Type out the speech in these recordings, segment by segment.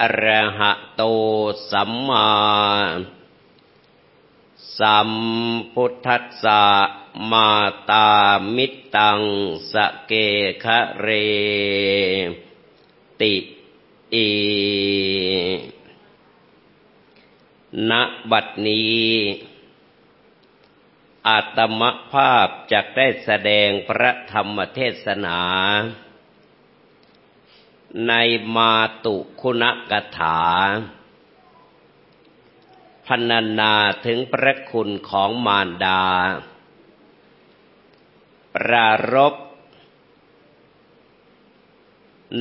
อระหะโตสัมมาสัมพุทธัสสะมาตามิตังสเกคะเรติอีณบัดนี้ อาตมภาพจะได้แสดงพระธรรมเทศนา ในมาตุคุณกถาพรรณนาถึงพระคุณของมารดา ปรารบ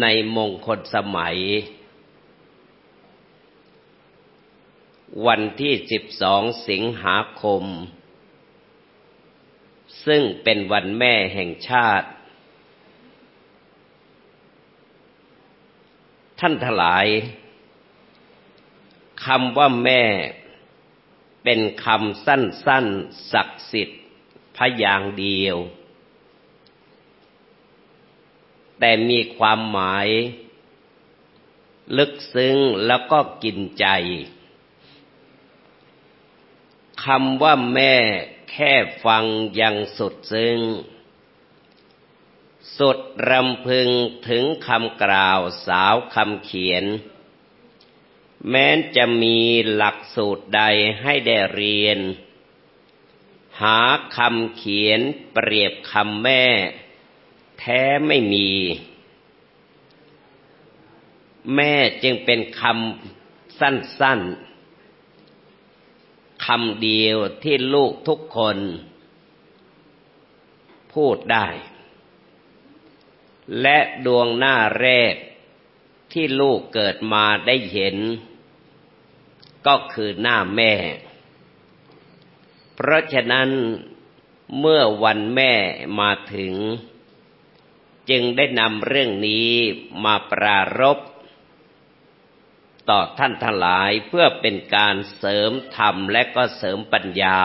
ในมงคลสมัย วันที่12สิงหาคม ซึ่งเป็นวันแม่แห่งชาติ ท่านทลายคำว่าแม่เป็นคำสั้นๆศักดิ์สิทธิ์พยางเดียว แต่มีความหมาย ลึกซึ้งแล้วก็กินใจคำว่าแม่แค่ฟังยังสุดซึ้ง สุดรำพึงถึงคำกล่าวสาวคำเขียน แม้นจะมีหลักสูตรใดให้ได้เรียน หาคำเขียนเปรียบคำแม่ แท้ไม่มี แม่จึงเป็นคำสั้นๆคำเดียวที่ลูกทุกคน พูดได้ และดวงหน้าแรกที่ลูกเกิดมาได้เห็น ก็คือหน้าแม่ เพราะฉะนั้นเมื่อวันแม่มาถึง จึงได้นำเรื่องนี้มาปรารบต่อท่านทั้งหลายเพื่อเป็นการเสริมธรรมและก็เสริมปัญญา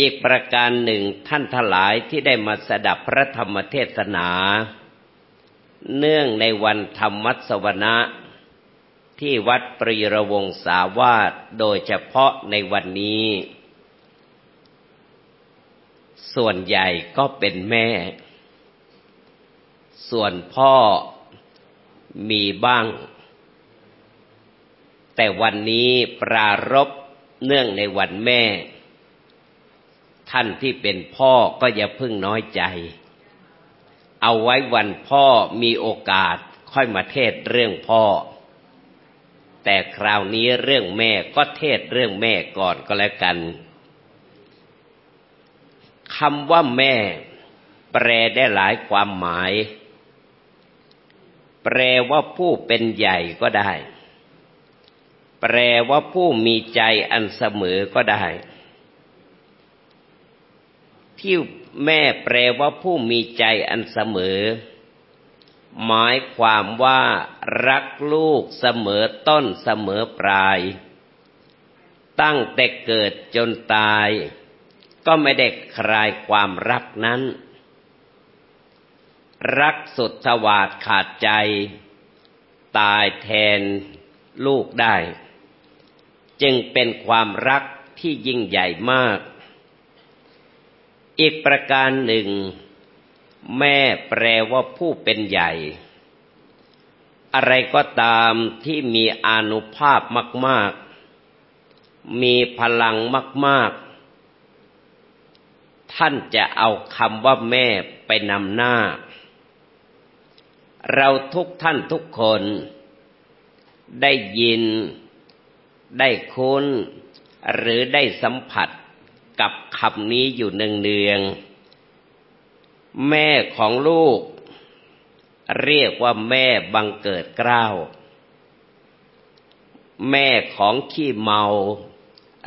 อีกประการหนึ่งท่านทลายที่ได้มาสดับพระธรรมเทศนา เนื่องในวันธรรมัสวนะที่วัดปรีระวงสาวาสโดยเฉพาะในวันนี้ ส่วนใหญ่ก็เป็นแม่ ส่วนพ่อมีบ้าง แต่วันนี้ปรารบเนื่องในวันแม่ ท่านที่เป็นพ่อก็อย่าพึ่งน้อยใจ เอาไว้วันพ่อมีโอกาสค่อยมาเทศเรื่องพ่อ แต่คราวนี้เรื่องแม่ก็เทศเรื่องแม่ก่อนก็แล้วกันคำว่าแม่ แปลได้หลายความหมาย แปลว่าผู้เป็นใหญ่ก็ได้ แปลว่าผู้มีใจอันเสมอก็ได้ ที่แม่แปลว่าผู้มีใจอันเสมอ หมายความว่ารักลูกเสมอต้นเสมอปลาย ตั้งแต่เกิดจนตาย ก็ไม่ได้คลายความรักนั้น รักสุดสวาดขาดใจ ตายแทนลูกได้ จึงเป็นความรักที่ยิ่งใหญ่มาก อีกประการหนึ่ง แม่แปลว่าผู้เป็นใหญ่ อะไรก็ตามที่มีอนุภาพมาก ๆ มีพลังมาก ๆ ท่านจะเอาคำว่าแม่ไปนำหน้า เราทุกท่านทุกคน ได้ยิน ได้คุ้น หรือได้สัมผัส กับคำนี้อยู่เนืองๆแม่ของลูก เรียกว่าแม่บังเกิดเกล้า แม่ของขี้เมา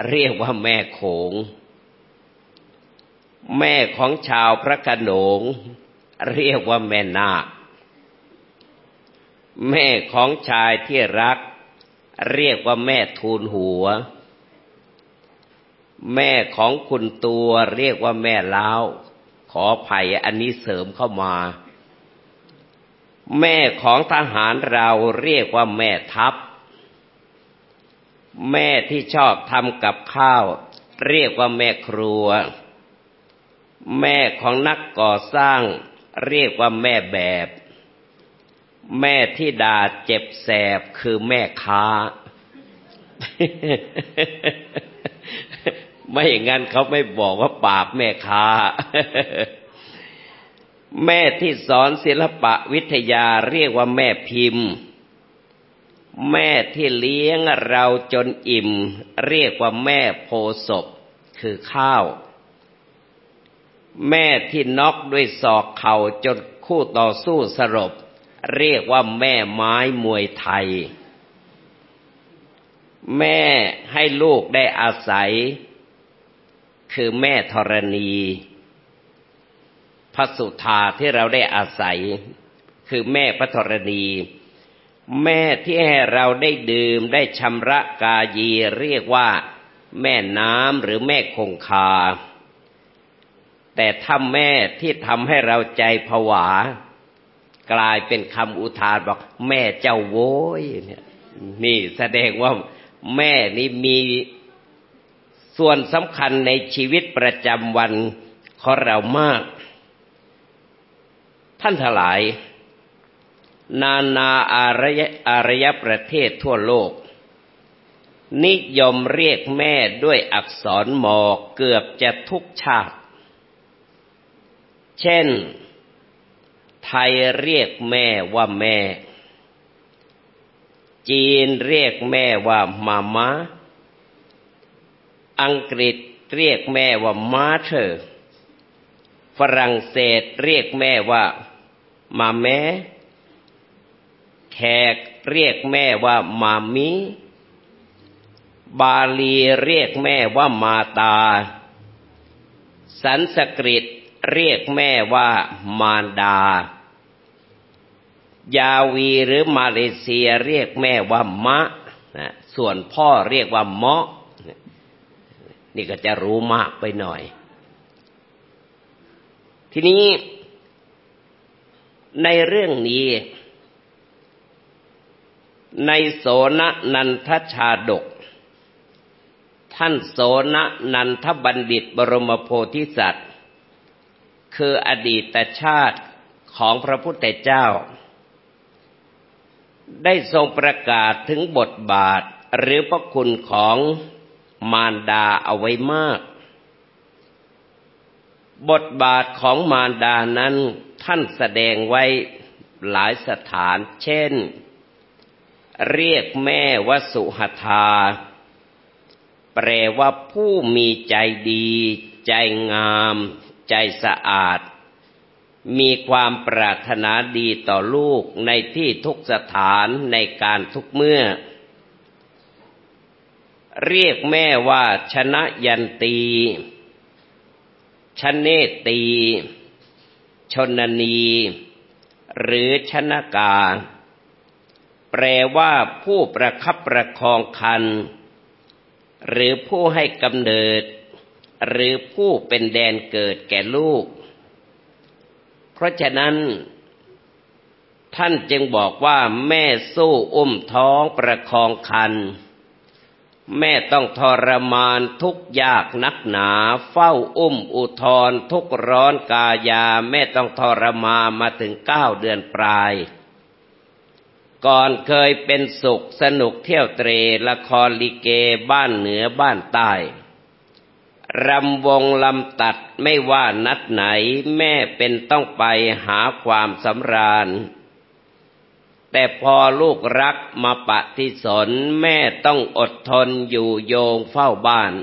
เรียกว่าแม่โขง แม่ของชาวพระขนง เรียกว่าแม่นาคแม่ของชายที่รัก เรียกว่าแม่ทูลหัว แม่ของคุณตัวเรียกว่าแม่เล้าขออภัยอันนี้เสริมเข้ามา แม่ของทหารเราเรียกว่าแม่ทัพ แม่ที่ชอบทำกับข้าว เรียกว่าแม่ครัว แม่ของนักก่อสร้าง เรียกว่าแม่แบบ แม่ที่ด่าเจ็บแสบคือแม่ค้า ไม่อย่างนั้นเขาไม่บอกว่าปราบแม่ค้า แม่ที่สอนศิลปะวิทยาเรียกว่าแม่พิมพ์ แม่ที่เลี้ยงเราจนอิ่ม เรียกว่าแม่โพศพคือข้าว แม่ที่น็อกด้วยศอกเข่าจนคู่ต่อสู้สรบเรียกว่าแม่ไม้มวยไทย แม่ให้ลูกได้อาศัย คือแม่ธรณีพระสุธาที่เราได้อาศัย คือแม่พระธรณี แม่ที่ให้เราได้ดื่มได้ชำระกายีเรียกว่าแม่น้ำหรือแม่คงคา แต่ถ้าแม่ที่ทำให้เราใจผวา กลายเป็นคำอุทานบอก แม่เจ้าโว้ยเนี่ยนี่แสดงว่าแม่นี่มี ส่วนสำคัญในชีวิตประจำวันของเรามาก ท่านทลาย นานาอารยอารยประเทศทั่วโลก นิยมเรียกแม่ด้วยอักษรมอเกือบจะทุกชาติ เช่น ไทยเรียกแม่ว่าแม่ จีนเรียกแม่ว่ามามา อังกฤษเรียกแม่ว่ามาเธอฝรั่งเศสเรียกแม่ว่ามาแม่แขกเรียกแม่ว่ามามีบาลีเรียกแม่ว่ามาตา สันสกฤตเรียกแม่ว่ามารดา ยาวีหรือมาเลเซียเรียกแม่ว่ามะนะส่วนพ่อเรียกว่าเมาะ นี่ก็จะรู้มากไปหน่อย ทีนี้ ในเรื่องนี้ ในโสนนันทชาดก ท่านโสนนันทบัณฑิตบรมโพธิสัตว์ คืออดีตชาติของพระพุทธเจ้า ได้ทรงประกาศถึงบทบาทหรือพระคุณของ มารดาเอาไว้มาก บทบาทของมารดานั้นท่านแสดงไว้หลายสถานเช่น เรียกแม่ว่าสุหธาแปลว่าผู้มีใจดี ใจงาม ใจสะอาด มีความปรารถนาดีต่อลูกในที่ทุกสถานในการทุกเมื่อ เรียกแม่ว่าชนะยันตีชเนตี ชนนี หรือชนกา แปลว่าผู้ประคับประคองคัน หรือผู้ให้กำเนิด หรือผู้เป็นแดนเกิดแก่ลูก เพราะฉะนั้น ท่านจึงบอกว่าแม่สู้อุ้มท้องประคองคัน แม่ต้องทรมานทุกยากนักหนา เฝ้าอุ้มอุทธรทุกร้อนกายา แม่ต้องทรมานมาถึงเก้าเดือนปลาย ก่อนเคยเป็นสุขสนุกเที่ยวเตรละครลิเกบ้านเหนือบ้านใต้รำวงลำตัดไม่ว่านัดไหน แม่เป็นต้องไปหาความสำราญ แต่พอลูกรักมาปฏิสนแม่ต้องอดทนอยู่โยงเฝ้าบ้าน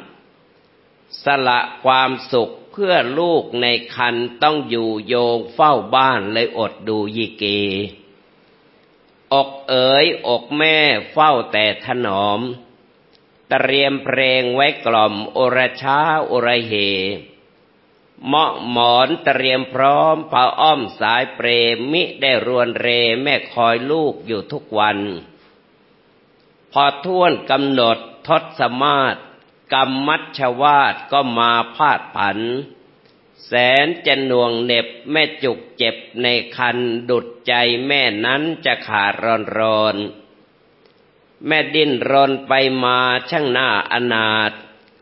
สละความสุขเพื่อลูกในคันต้องอยู่โยงเฝ้าบ้านเลยอดดูยีเกออกเอ๋ยอกแม่เฝ้าแต่ถนอม เตรียมเพลงไว้กล่อมโอรช้าโอรเห เหมาะหมอนเตรียมพร้อมผ้าอ้อมสายเปรมิได้รวนเรแม่คอยลูกอยู่ทุกวัน พอท่วนกำหนดทศมาศกรรมมัชวาดก็มาพาดผัน แสนจะหน่วงเหน็บแม่จุกเจ็บในคันดุดใจแม่นั้นจะขาดรอนรอน แม่ดิ้นรนไปมาช่างหน้าอนาถ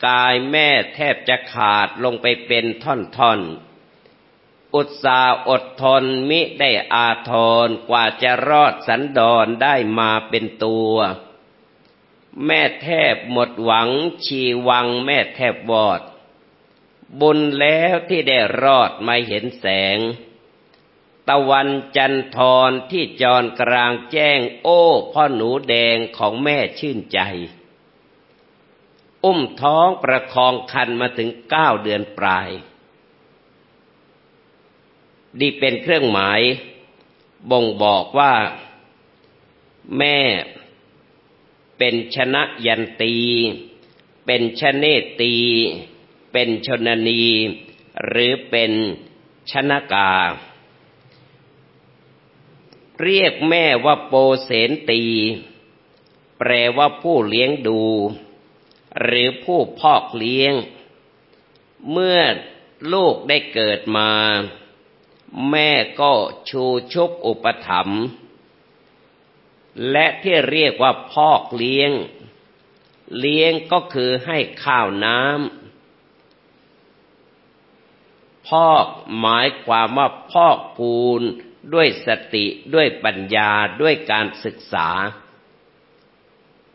กายแม่แทบจะขาดลงไปเป็นท่อนๆ อุตสาอดทนมิได้อาทรกว่าจะรอดสันดอนได้มาเป็นตัว แม่แทบหมดหวังชีวังแม่แทบวอด บุญแล้วที่ได้รอดมาเห็นแสงตะวันจันทรที่จรกลางแจ้งโอ้พ่อหนูแดงของแม่ชื่นใจ อุ้มท้องประคองคันมาถึงเก้าเดือนปลายดีเป็นเครื่องหมาย บ่งบอกว่า แม่เป็นชนะยันตี เป็นชเนตี เป็นชนนี หรือเป็นชนกา เรียกแม่ว่าโปเสนตี แปลว่าผู้เลี้ยงดู หรือผู้พอกเลี้ยง เมื่อลูกได้เกิดมา แม่ก็ชูชุบอุปถัมภ์และที่เรียกว่าพอกเลี้ยง เลี้ยงก็คือให้ข้าวน้ำพอกหมายความว่าพอกปูนด้วยสติด้วยปัญญาด้วยการศึกษา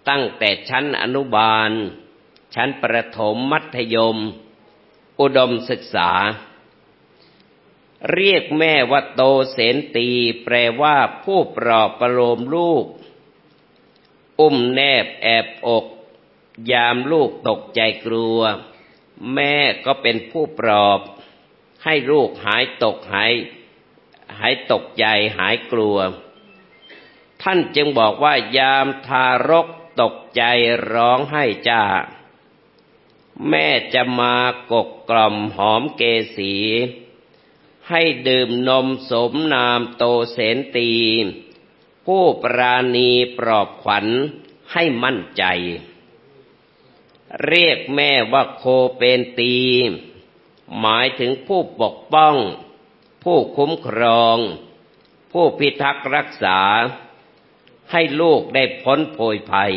ตั้งแต่ชั้นอนุบาล ชั้นประถมมัธยม อุดมศึกษา เรียกแม่ว่าโตเสนตี แปลว่าผู้ปลอบประโลมลูก อุ้มแนบแอบอก ยามลูกตกใจกลัว แม่ก็เป็นผู้ปลอบ ให้ลูกหายตกหายหายตกใจหายกลัว ท่านจึงบอกว่ายามทารกตกใจร้องให้จ้า แม่จะมากกกล่อมหอมเกสี ให้ดื่มนมสมนามโตเสนตี ผู้ปราณีปลอบขวัญให้มั่นใจ เรียกแม่ว่าโคเปนตี หมายถึงผู้ปกป้อง ผู้คุ้มครอง ผู้พิทักษ์รักษา ให้ลูกได้พ้นโพยภัย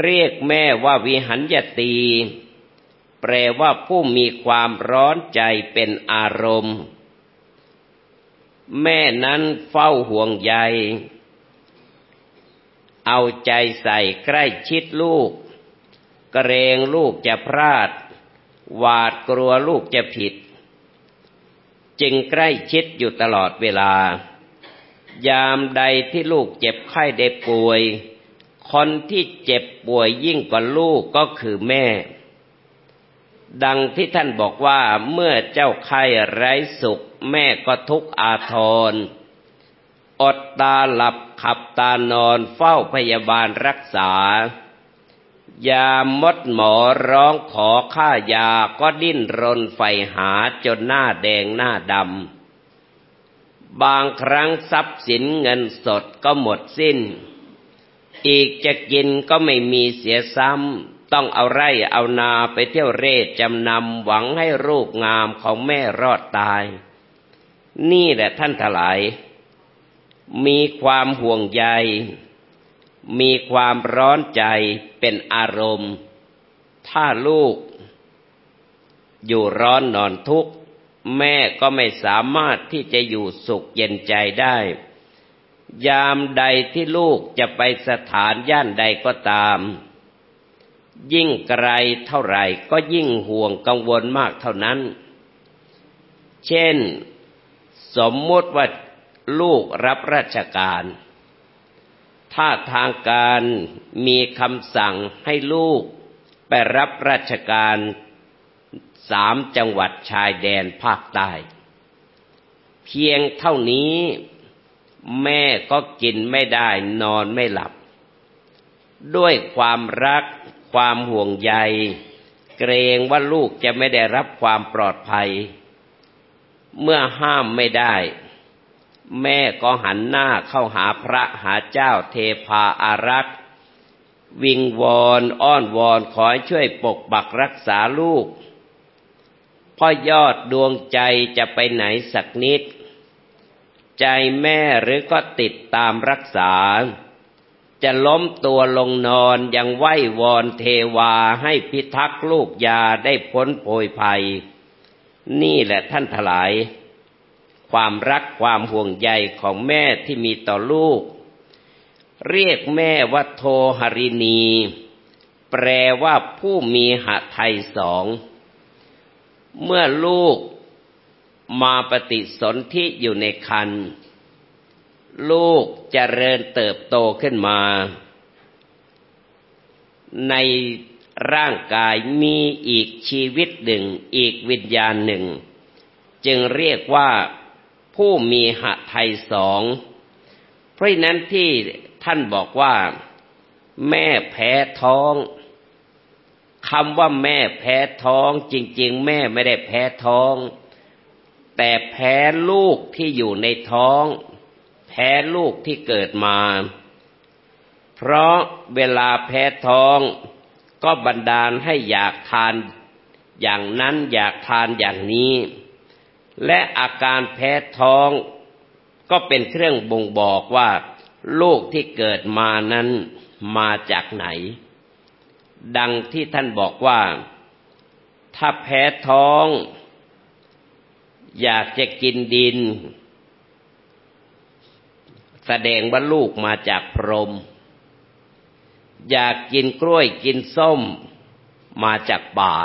เรียกแม่ว่าวิหันยตี แปลว่าผู้มีความร้อนใจเป็นอารมณ์ แม่นั้นเฝ้าห่วงใย เอาใจใส่ใกล้ชิดลูก เกรงลูกจะพลาด หวาดกลัวลูกจะผิด จึงใกล้ชิดอยู่ตลอดเวลา ยามใดที่ลูกเจ็บไข้ได้ป่วย คนที่เจ็บป่วยยิ่งกว่าลูกก็คือแม่ ดังที่ท่านบอกว่าเมื่อเจ้าไข้ไร้สุข แม่ก็ทุกอาทร อดตาหลับขับตานอนเฝ้าพยาบาลรักษายามมดหมอร้องขอค่ายาก็ดิ้นรนไฟหาจนหน้าแดงหน้าดำ บางครั้งทรัพย์สินเงินสดก็หมดสิ้น อีกจะกินก็ไม่มีเสียซ้ำ ต้องเอาไร่เอานาไปเที่ยวเร่จำนำหวังให้รูปงามของแม่รอดตาย นี่แหละท่านทลาย มีความห่วงใย มีความร้อนใจเป็นอารมณ์ ถ้าลูก อยู่ร้อนนอนทุกข์ แม่ก็ไม่สามารถที่จะอยู่สุขเย็นใจได้ ยามใดที่ลูกจะไปสถานย่านใดก็ตาม ยิ่งไกลเท่าไหร่ก็ยิ่งห่วงกังวลมากเท่านั้น เช่น สมมติว่าลูกรับราชการ ถ้าทางการมีคำสั่งให้ลูกไปรับราชการสามจังหวัดชายแดนภาคใต้ เพียงเท่านี้ แม่ก็กินไม่ได้นอนไม่หลับ ด้วยความรักความห่วงใย เกรงว่าลูกจะไม่ได้รับความปลอดภัย เมื่อห้ามไม่ได้ แม่ก็หันหน้าเข้าหาพระหาเจ้าเทพาอารักษ์ วิงวอนอ้อนวอนขอช่วยปกปักรักษาลูกพ่อยอดดวงใจจะไปไหนสักนิด ใจแม่หรือก็ติดตามรักษา จะล้มตัวลงนอนยังไหววอนเทวาให้พิทักษ์ลูกยาได้พ้นโผยภัย นี่แหละท่านทลาย ความรักความห่วงใยของแม่ที่มีต่อลูก เรียกแม่ว่าโทหรินี แปลว่าผู้มีหะไทยสอง เมื่อลูก มาปฏิสนธิอยู่ในคันลูกจเจริญเติบโตขึ้นมา ในร่างกายมีอีกชีวิตหนึ่ง อีกวิญญาณหนึ่ง จึงเรียกว่าผู้มีหะไทยสอง เพราะนั้นที่ท่านบอกว่า แม่แพ้ท้องคำว่าแม่แพ้ท้อง จริง ๆ แม่ไม่ได้แพ้ท้อง แต่แพ้ลูกที่อยู่ในท้อง แพ้ลูกที่เกิดมา เพราะเวลาแพ้ท้องก็บันดาลให้อยากทานอย่างนั้นอยากทานอย่างนี้ และอาการแพ้ท้องก็เป็นเครื่องบ่งบอกว่า ลูกที่เกิดมานั้นมาจากไหน ดังที่ท่านบอกว่า ถ้าแพ้ท้อง อยากจะกินดิน แสดงว่าลูกมาจากพรหมอยากกินกล้วยกินส้มมาจากป่า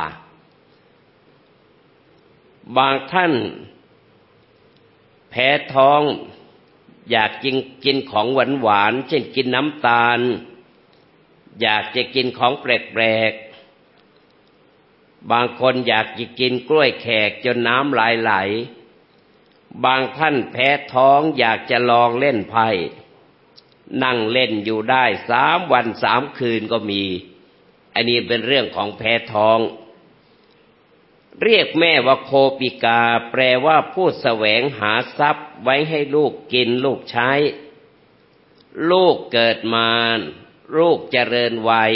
บางท่าน แพ้ท้อง อยากกินกินของหวานหวานเช่นกินน้ำตาล อยากจะกินของแปลกๆ บางคนอยากจะกินกล้วยแขกจนน้ำไหลไหล บางท่านแพ้ท้องอยากจะลองเล่นไพ่นั่งเล่นอยู่ได้สามวันสามคืนก็มี อันนี้เป็นเรื่องของแพ้ท้อง เรียกแม่ว่าโคปิกา แปลว่าผู้แสวงหาทรัพย์ไว้ให้ลูกกินลูกใช้ ลูกเกิดมา ลูกเจริญวัย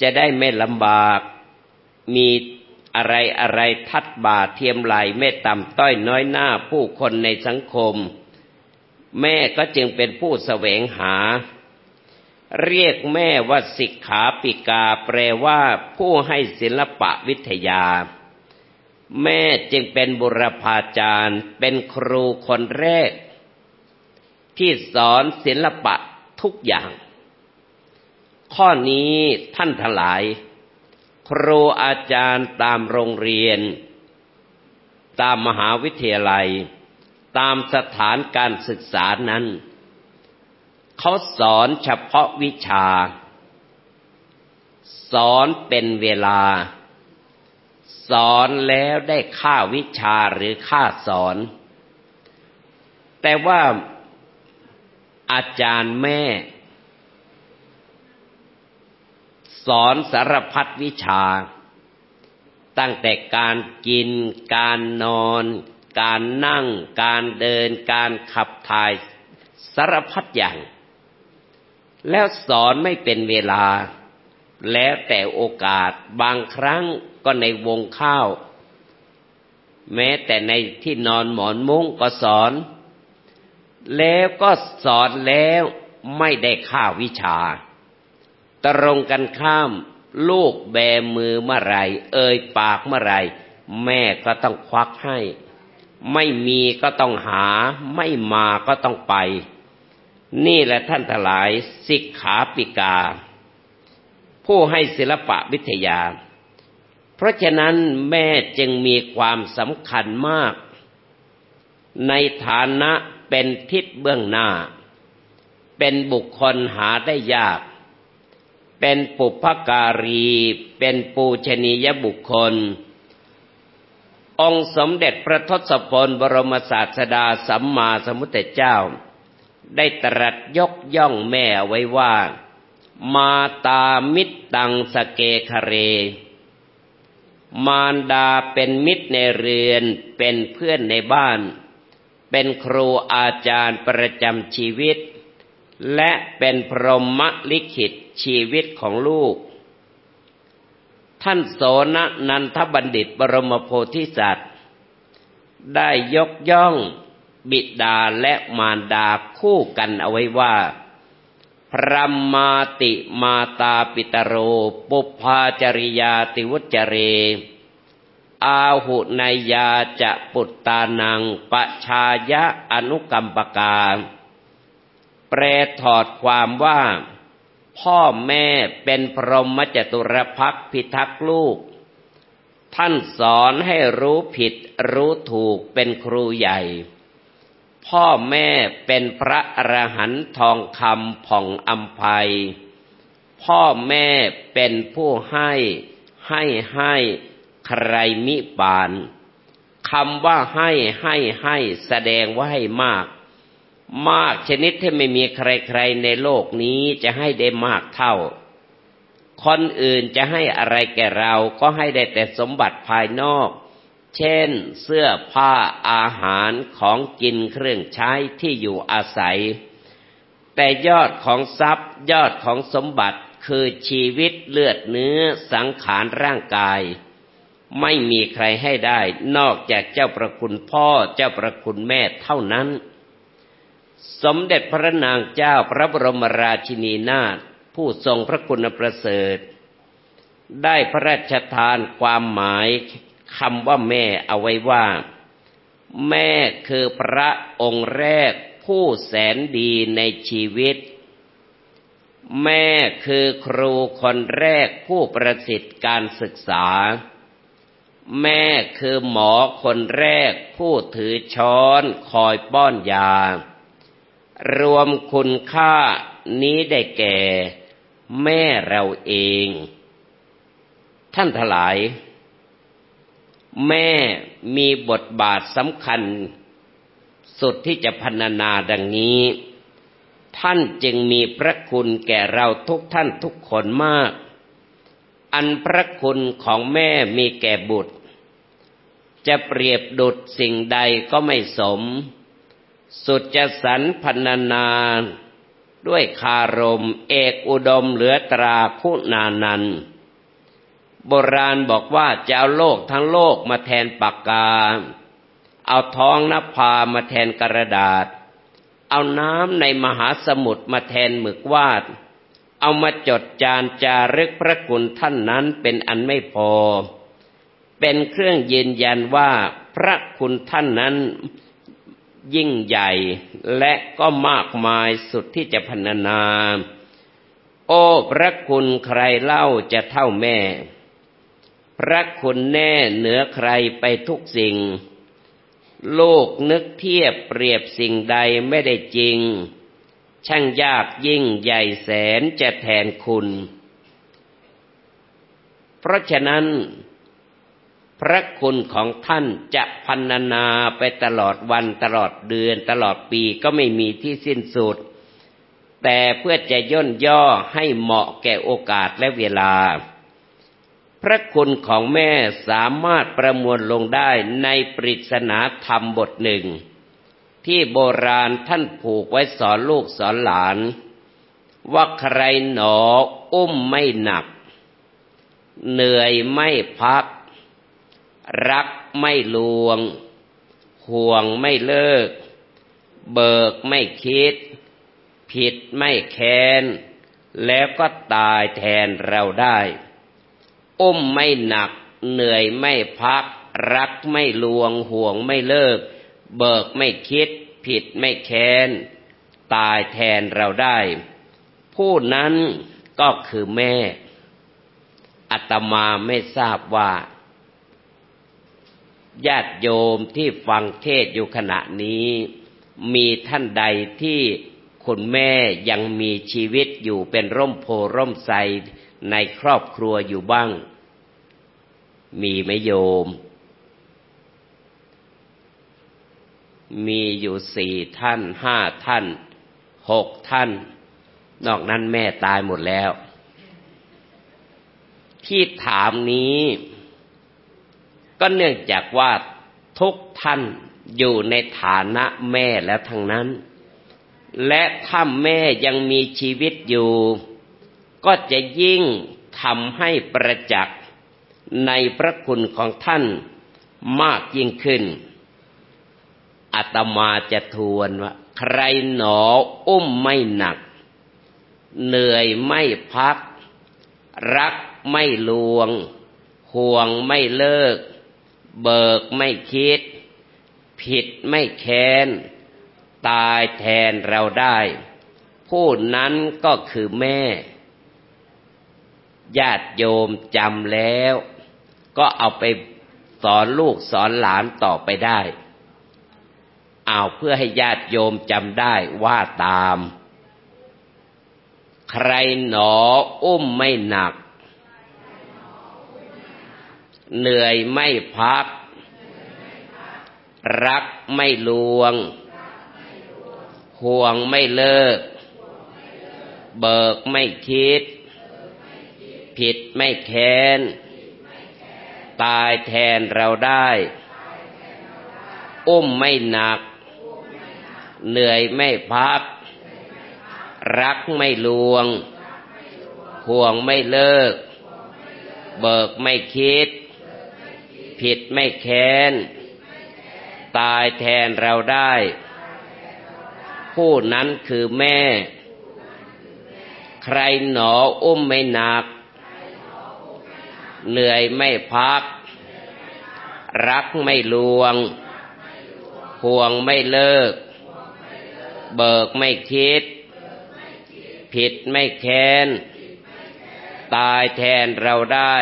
จะได้ไม่ลำบาก มีอะไรอะไรทัดบาเทียมไหลไม่ต่ำต้อยน้อยหน้าผู้คนในสังคม แม่ก็จึงเป็นผู้แสวงหา เรียกแม่ว่าสิกขาปิกาแปลว่าผู้ให้ศิลปะวิทยา แม่จึงเป็นบุรพาจารย์ เป็นครูคนแรก ที่สอนศิลปะทุกอย่าง ข้อนี้ท่านทั้งหลาย ครูอาจารย์ตามโรงเรียน ตามมหาวิทยาลัย ตามสถานการศึกษานั้น เขาสอนเฉพาะวิชา สอนเป็นเวลา สอนแล้วได้ค่าวิชาหรือค่าสอน แต่ว่าอาจารย์แม่ สอนสารพัดวิชา ตั้งแต่การกิน การนอน การนั่ง การเดิน การขับถ่ายสารพัดอย่าง แล้วสอนไม่เป็นเวลา แล้วแต่โอกาสบางครั้งก็ในวงข้าว แม้แต่ในที่นอนหมอนมุ้งก็สอน แล้วก็สอนแล้วไม่ได้ค่าวิชา ตรงกันข้าม ลูกแบมือเมื่อไรเอ่ยปากเมื่อไรแม่ก็ต้องควักให้ ไม่มีก็ต้องหา ไม่มาก็ต้องไป นี่แหละท่านทลายสิกขาปิกา ผู้ให้ศิลปะวิทยา เพราะฉะนั้นแม่จึงมีความสำคัญมาก ในฐานะเป็นทิศเบื้องหน้า เป็นบุคคลหาได้ยาก เป็นปุพการี เป็นปูชนียบุคคล องค์สมเด็จพระทศพลบรมศาสดาสัมมาสัมพุทธเจ้า ได้ตรัสยกย่องแม่ไว้ว่า มาตามิตรตังสเกคเร มารดาเป็นมิตรในเรือน เป็นเพื่อนในบ้าน เป็นครูอาจารย์ประจำชีวิต และเป็นพรหมลิขิตชีวิตของลูก ท่านโสนนันทบัณฑิตบรมโพธิสัตว์ ได้ยกย่องบิดาและมารดาคู่กันเอาไว้ว่า พระมาติมาตาปิตโร ปุพาจริยาติวุจเร อาหุนายาจะปุตตานังปชายะอนุกรรมปกา แปลถอดความว่า พ่อแม่เป็นพรหมจตุรพักพิทักษ์ลูก ท่านสอนให้รู้ผิดรู้ถูกเป็นครูใหญ่ พ่อแม่เป็นพระอรหันต์ทองคำผ่องอัมภัย พ่อแม่เป็นผู้ให้ให้ให้ใครมิบานคำว่าให้ให้ให้แสดงว่าให้มาก มากชนิดที่ไม่มีใครๆในโลกนี้จะให้ได้มากเท่า คนอื่นจะให้อะไรแก่เราก็ให้ได้แต่สมบัติภายนอก เช่น เสื้อผ้าอาหารของกินเครื่องใช้ที่อยู่อาศัย แต่ยอดของทรัพย์ยอดของสมบัติคือชีวิตเลือดเนื้อสังขารร่างกาย ไม่มีใครให้ได้นอกจากเจ้าประคุณพ่อเจ้าประคุณแม่เท่านั้น สมเด็จพระนางเจ้าพระบรมราชินีนาถผู้ทรงพระคุณประเสริฐ ได้พระราชทานความหมายคำว่าแม่เอาไว้ว่า แม่คือพระองค์แรกผู้แสนดีในชีวิต แม่คือครูคนแรกผู้ประสิทธิ์การศึกษา แม่คือหมอคนแรกผู้ถือช้อนคอยป้อนยา รวมคุณค่านี้ได้แก่แม่เราเอง ท่านทลาย แม่มีบทบาทสำคัญ สุดที่จะพรรณนาดังนี้ ท่านจึงมีพระคุณแก่เราทุกท่านทุกคนมาก อันพระคุณของแม่มีแก่บุตร จะเปรียบดุดสิ่งใดก็ไม่สม สุดจะสรรพรรณนานด้วยคารม เอกอุดมเหลือตราคุณานันโบราณบอกว่าจะเอาโลกทั้งโลกมาแทนปากกา เอาท้องนภามาแทนกระดาษ เอาน้ำในมหาสมุทรมาแทนหมึกวาด เอามาจดจานจารึกพระคุณท่านนั้นเป็นอันไม่พอ เป็นเครื่องยืนยันว่าพระคุณท่านนั้น ยิ่งใหญ่และก็มากมายสุดที่จะพรรณนา โอ้พระคุณใครเล่าจะเท่าแม่ พระคุณแน่เหนือใครไปทุกสิ่ง โลกนึกเทียบเปรียบสิ่งใดไม่ได้จริง ช่างยากยิ่งใหญ่แสนจะแทนคุณ เพราะฉะนั้น พระคุณของท่านจะพันนาไปตลอดวันตลอดเดือนตลอดปีก็ไม่มีที่สิ้นสุด แต่เพื่อจะย่นย่อให้เหมาะแก่โอกาสและเวลา พระคุณของแม่สามารถประมวลลงได้ในปริศนาธรรมบทหนึ่ง ที่โบราณท่านผูกไว้สอนลูกสอนหลาน ว่าใครหนออุ้มไม่หนัก เหนื่อยไม่พัก รักไม่ลวง ห่วงไม่เลิก เบิกไม่คิด ผิดไม่แค้น แล้วก็ตายแทนเราได้ อุ้มไม่หนัก เหนื่อยไม่พัก รักไม่ลวง ห่วงไม่เลิก เบิกไม่คิด ผิดไม่แค้น ตายแทนเราได้ ผู้นั้นก็คือแม่อัตมาไม่ทราบว่า ญาติโยมที่ฟังเทศอยู่ขณะนี้ มีท่านใดที่คุณแม่ยังมีชีวิตอยู่เป็นร่มโพร่มไทรในครอบครัวอยู่บ้าง มีไหมโยม มีอยู่สี่ท่านห้าท่านหกท่าน นอกนั้นแม่ตายหมดแล้ว ที่ถามนี้ ก็เนื่องจากว่าทุกท่านอยู่ในฐานะแม่แล้วทั้งนั้น และถ้าแม่ยังมีชีวิตอยู่ ก็จะยิ่งทำให้ประจักษ์ในพระคุณของท่านมากยิ่งขึ้นอาตมาจะทวนว่าใครหนออุ้มไม่หนัก เหนื่อยไม่พัก รักไม่ลวง ห่วงไม่เลิก เบิกไม่คิด ผิดไม่แค้น ตายแทนเราได้ ผู้นั้นก็คือแม่ ญาติโยมจำแล้ว ก็เอาไปสอนลูกสอนหลานต่อไปได้เอาเพื่อให้ญาติโยมจำได้ว่าตาม ใครหนออุ้มไม่หนัก เหนื่อยไม่พัก รักไม่ลวง ห่วงไม่เลิก เบิกไม่คิด ผิดไม่แค้น ตายแทนเราได้ อุ้มไม่หนัก เหนื่อยไม่พัก รักไม่ลวง ห่วงไม่เลิก เบิกไม่คิด ผิดไม่แค้น ตายแทนเราได้ ผู้นั้นคือแม่ ใครหนออุ้มไม่หนัก เหนื่อยไม่พัก รักไม่ลวง ห่วงไม่เลิก เบิกไม่คิด ผิดไม่แค้น ตายแทนเราได้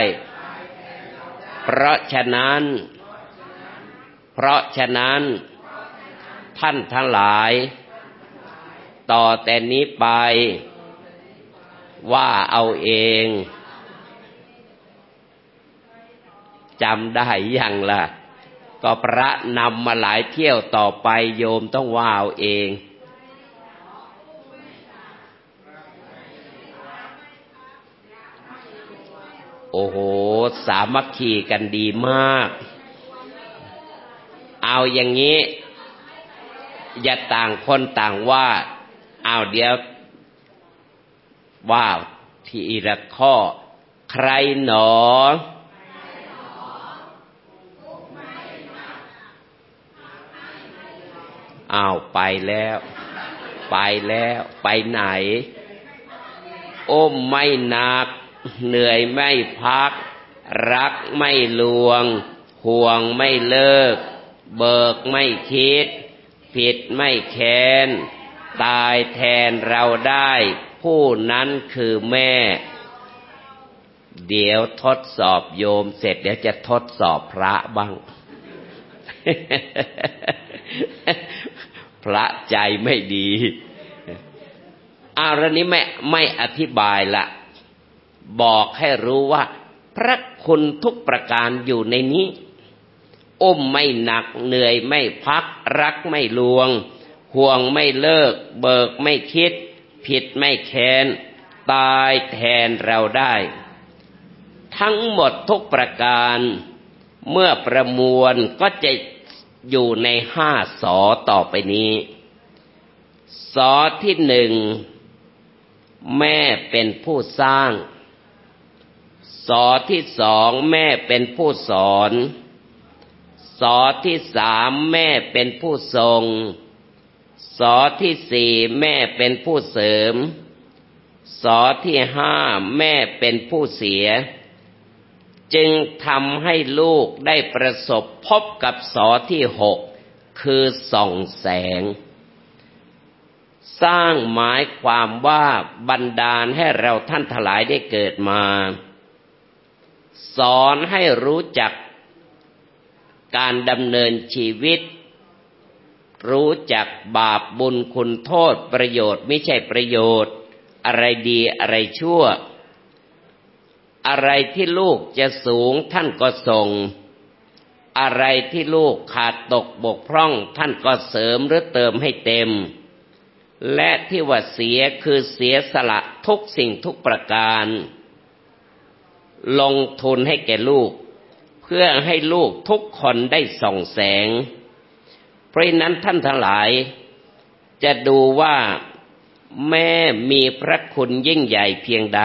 เพราะฉะนั้น เพราะฉะนั้น ท่านทั้งหลาย ต่อแต่นี้ไป ว่าเอาเองจำได้ยังล่ะ ก็พระนำมาหลายเที่ยวต่อไปโยมต้องว่าเอาเอง โอ้โห สามัคคีกันดีมาก เอาอย่างนี้ อย่าต่างคนต่างว่า เอาเดี๋ยว ว่าทีละข้อ ใครหนออ้าวไปแล้ว ไปแล้ว ไปไหน โอ้ไม่หนัก เหนื่อยไม่พัก รักไม่ลวง ห่วงไม่เลิก เบิกไม่คิด ผิดไม่แค้น ตายแทนเราได้ ผู้นั้นคือแม่ เดี๋ยวทดสอบโยมเสร็จเดี๋ยวจะทดสอบพระบ้าง พระใจไม่ดีอารนี้ไม่ไม่อธิบายละ บอกให้รู้ว่า พระคุณทุกประการอยู่ในนี้อุ้มไม่หนักเหนื่อยไม่พัก รักไม่ลวง ห่วงไม่เลิก เบิกไม่คิด ผิดไม่แค้น ตายแทนเราได้ ทั้งหมดทุกประการ เมื่อประมวลก็จะอยู่ในห้าสอต่อไปนี้สอที่หนึ่ง แม่เป็นผู้สร้าง สอที่สองแม่เป็นผู้สอน สอที่สามแม่เป็นผู้ทรง สอที่สี่แม่เป็นผู้เสริม สอที่ห้าแม่เป็นผู้เสีย จึงทำให้ลูกได้ประสบพบกับสอที่หกคือส่องแสง สร้างหมายความว่าบันดาลให้เราท่านทลายได้เกิดมา สอนให้รู้จักการดำเนินชีวิต รู้จักบาปบุญคุณโทษประโยชน์ไม่ใช่ประโยชน์ อะไรดีอะไรชั่ว อะไรที่ลูกจะสูงท่านก็ส่ง อะไรที่ลูกขาดตกบกพร่องท่านก็เสริมหรือเติมให้เต็ม และที่ว่าเสียคือเสียสละทุกสิ่งทุกประการ ลงทุนให้แก่ลูก เพื่อให้ลูกทุกคนได้ส่องแสง เพราะนั้นท่านทั้งหลาย จะดูว่าแม่มีพระคุณยิ่งใหญ่เพียงใด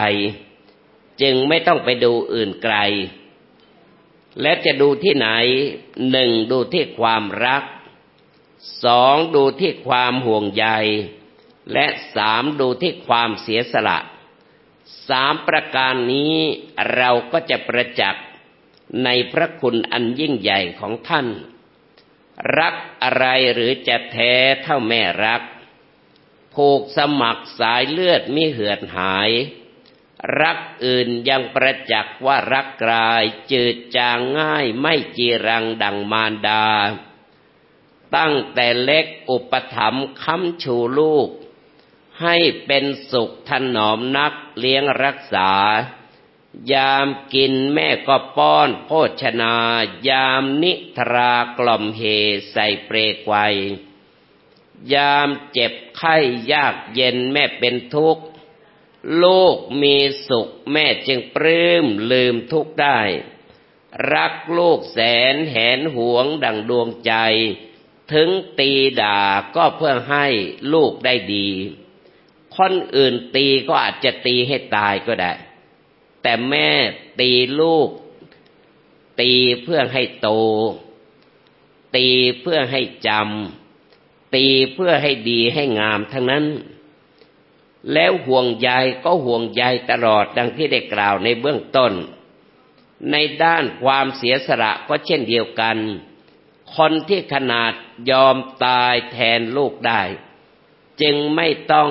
จึงไม่ต้องไปดูอื่นไกล และจะดูที่ไหนหนึ่งดูที่ความรักสองดูที่ความห่วงใย และสามดูที่ความเสียสละ สามประการนี้เราก็จะประจักษ์ในพระคุณอันยิ่งใหญ่ของท่าน รักอะไรหรือจะแท้เท่าแม่รัก ผูกสมัครสายเลือดมิเหือดหาย รักอื่นยังประจักษ์ว่ารักกลายจืดจางง่ายไม่จีรังดังมารดา ตั้งแต่เล็กอุปถัมภ์ค้ำชูลูก ให้เป็นสุขถนอมนักเลี้ยงรักษา ยามกินแม่ก็ป้อนโภชนา ยามนิทรากล่อมเหใส่เปรกไวยามเจ็บไข้ยากเย็นแม่เป็นทุกข์ ลูกมีสุขแม่จึงปลื้มลืมทุกข์ได้ รักลูกแสนแหนหวงดังดวงใจ ถึงตีด่าก็เพื่อให้ลูกได้ดี คนอื่นตีก็อาจจะตีให้ตายก็ได้ แต่แม่ตีลูก ตีเพื่อให้โต ตีเพื่อให้จำตีเพื่อให้ดีให้งามทั้งนั้น แล้วห่วงใยก็ห่วงใยตลอดดังที่ได้กล่าวในเบื้องต้น ในด้านความเสียสละก็เช่นเดียวกัน คนที่ขนาดยอมตายแทนลูกได้จึงไม่ต้อง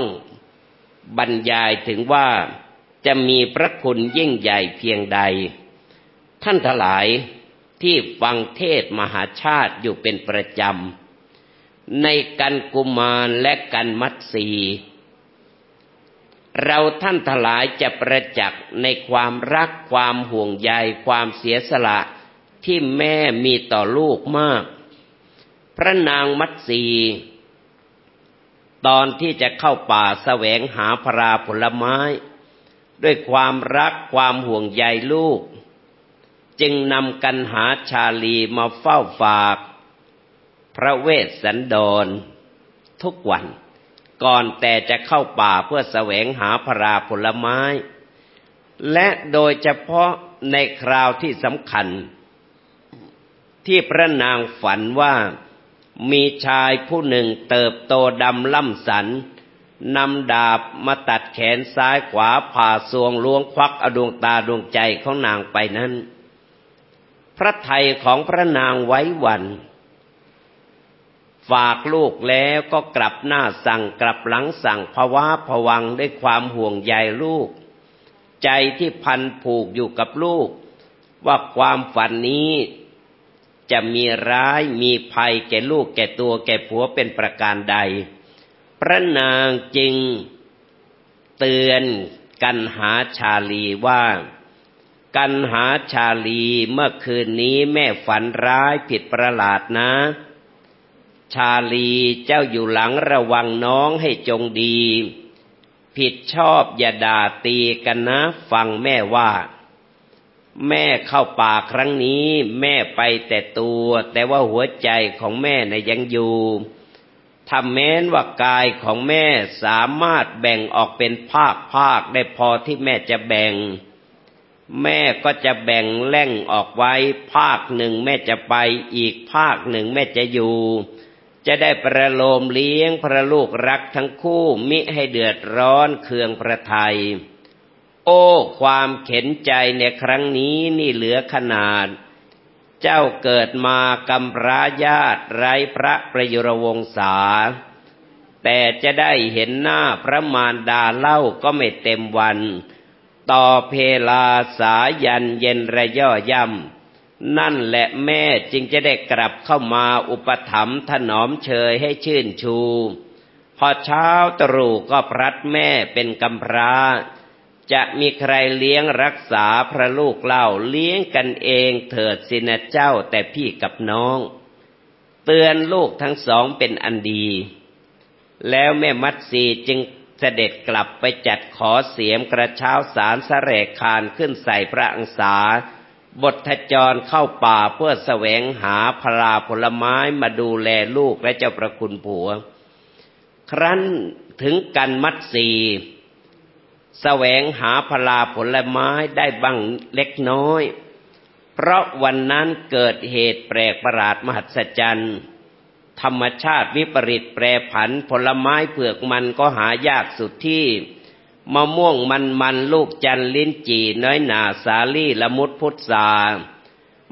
บรรยายถึงว่าจะมีพระคุณยิ่งใหญ่เพียงใด ท่านทลายที่ฟังเทศมหาชาติอยู่เป็นประจำ ในกันกุมารและกันมัตสีเราท่านทลายจะประจักษ์ในความรักความห่วงใยความเสียสละที่แม่มีต่อลูกมาก พระนางมัตสี ตอนที่จะเข้าป่าแสวงหาพราผลไม้ ด้วยความรักความห่วงใยลูก จึงนำกันหาชาลีมาเฝ้าฝาก พระเวสสันดร ทุกวันก่อนแต่จะเข้าป่าเพื่อแสวงหาพราผลไม้ และโดยเฉพาะในคราวที่สำคัญ ที่พระนางฝันว่า มีชายผู้หนึ่งเติบโตดำล่ำสันนำดาบมาตัดแขนซ้ายขวาผ่าสวงล้วงควักอดวงตาดวงใจของนางไปนั้น พระไทยของพระนางไว้วันฝากลูกแล้วก็กลับหน้าสั่งกลับหลังสั่งภาวะผวังด้วยความห่วงใยลูก ใจที่พันผูกอยู่กับลูก ว่าความฝันนี้ จะมีร้ายมีภัยแก่ลูกแก่ตัวแก่ผัวเป็นประการใด พระนางจึงเตือนกันหาชาลีว่า กันหาชาลีเมื่อคืนนี้แม่ฝันร้ายผิดประหลาดนะ ชาลีเจ้าอยู่หลังระวังน้องให้จงดี ผิดชอบอย่าด่าตีกันนะ ฟังแม่ว่า แม่เข้าป่าครั้งนี้ แม่ไปแต่ตัว แต่ว่าหัวใจของแม่น่ะยังอยู่ถ้าแม้นว่ากายของแม่สามารถแบ่งออกเป็นภาคภาคได้พอที่แม่จะแบ่ง แม่ก็จะแบ่งแล่งออกไว้ ภาคหนึ่งแม่จะไปอีกภาคหนึ่งแม่จะอยู่ จะได้ประโลมเลี้ยงพระลูกรักทั้งคู่มิให้เดือดร้อนเคืองพระไทย โอ้ ความเข็นใจในครั้งนี้นี่เหลือขนาด เจ้าเกิดมากำร้าญาติไร้พระประยุรวงศา แต่จะได้เห็นหน้าพระมารดาเล่าก็ไม่เต็มวัน ต่อเพลาสายันเย็นระย่อย่ำ นั่นแหละแม่จึงจะได้กลับเข้ามาอุปถัมภ์ถนอมเชยให้ชื่นชู พอเช้าตรู่ก็พรัดแม่เป็นกำพร้า จะมีใครเลี้ยงรักษาพระลูกเล่าเลี้ยงกันเองเถิดสินะเจ้าแต่พี่กับน้อง เตือนลูกทั้งสองเป็นอันดี แล้วแม่มัดสีจึงเสด็จกลับไปจัดขอเสียมกระเช้าสารสะเรกคานขึ้นใส่พระอังสาบททจรเข้าป่าเพื่อแสวงหาพลาผลไม้มาดูแลลูกและเจ้าประคุณผัว ครั้นถึงกันมัดสี แสวงหาพลาผลไม้ได้บ้างเล็กน้อย เพราะวันนั้นเกิดเหตุแปลกประหลาดมหัศจรรย์ธรรมชาติวิปริตแปรผันผลไม้เปลือกมันก็หายากสุดที่มะม่วงมันมันลูกจันลิ้นจี่น้อยหนาสาลี่ละมุดพุทธา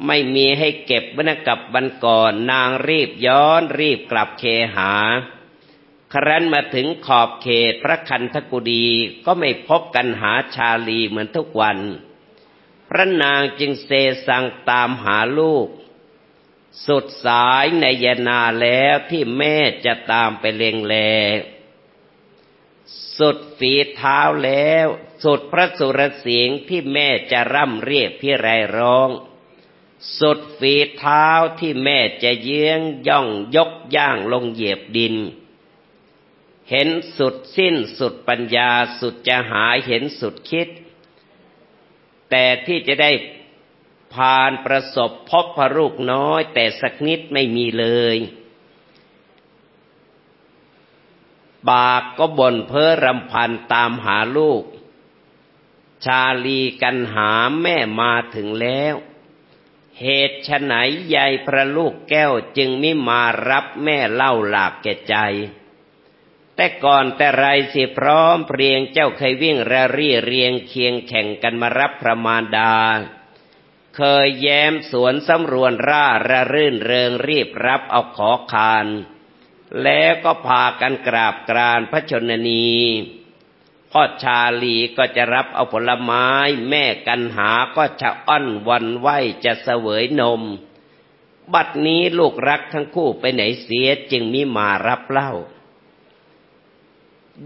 ไม่มีให้เก็บเมื่อกับบันก่อนนางรีบย้อนรีบกลับเคหา ครั้นมาถึงขอบเขตพระคันธกุดีก็ไม่พบกันหาชาลีเหมือนทุกวัน พระนางจึงเซสังตามหาลูก สุดสายในยนาแล้วที่แม่จะตามไปเลงแล สุดฝีเท้าแล้ว สุดพระสุรเสียงที่แม่จะร่ำเรียกพี่ไรร้องสุดฝีเท้าที่แม่จะเยื้องย่องยกย่างลงเหยียบดิน เห็นสุดสิ้นสุดปัญญาสุดจะหาเห็นสุดคิด แต่ที่จะได้ผ่านประสบพบพระลูกน้อย แต่สักนิดไม่มีเลยบากก็บ่นเพ้อรำพันตามหาลูก ชาลีกันหาแม่มาถึงแล้ว เหตุฉไหนใหญ่พระลูกแก้วจึงไมิมารับแม่เล่าหลากแก่ใจ แต่ก่อนแต่ไรสิพร้อมเพรียงเจ้าเคยวิ่งระรี่เรียงเคียงแข่งกันมารับพระมารดา เคยแย้มสวนสำรวนร่าระรื่นเริงรีบรับเอาขอคานแล้วก็พากันกราบกรานพระชนนีพ่อชาลีก็จะรับเอาผลไม้ แม่กันหาก็จะอ้อนวันไหวจะเสวยนม บัดนี้ลูกรักทั้งคู่ไปไหนเสียจึงมิมารับเล่า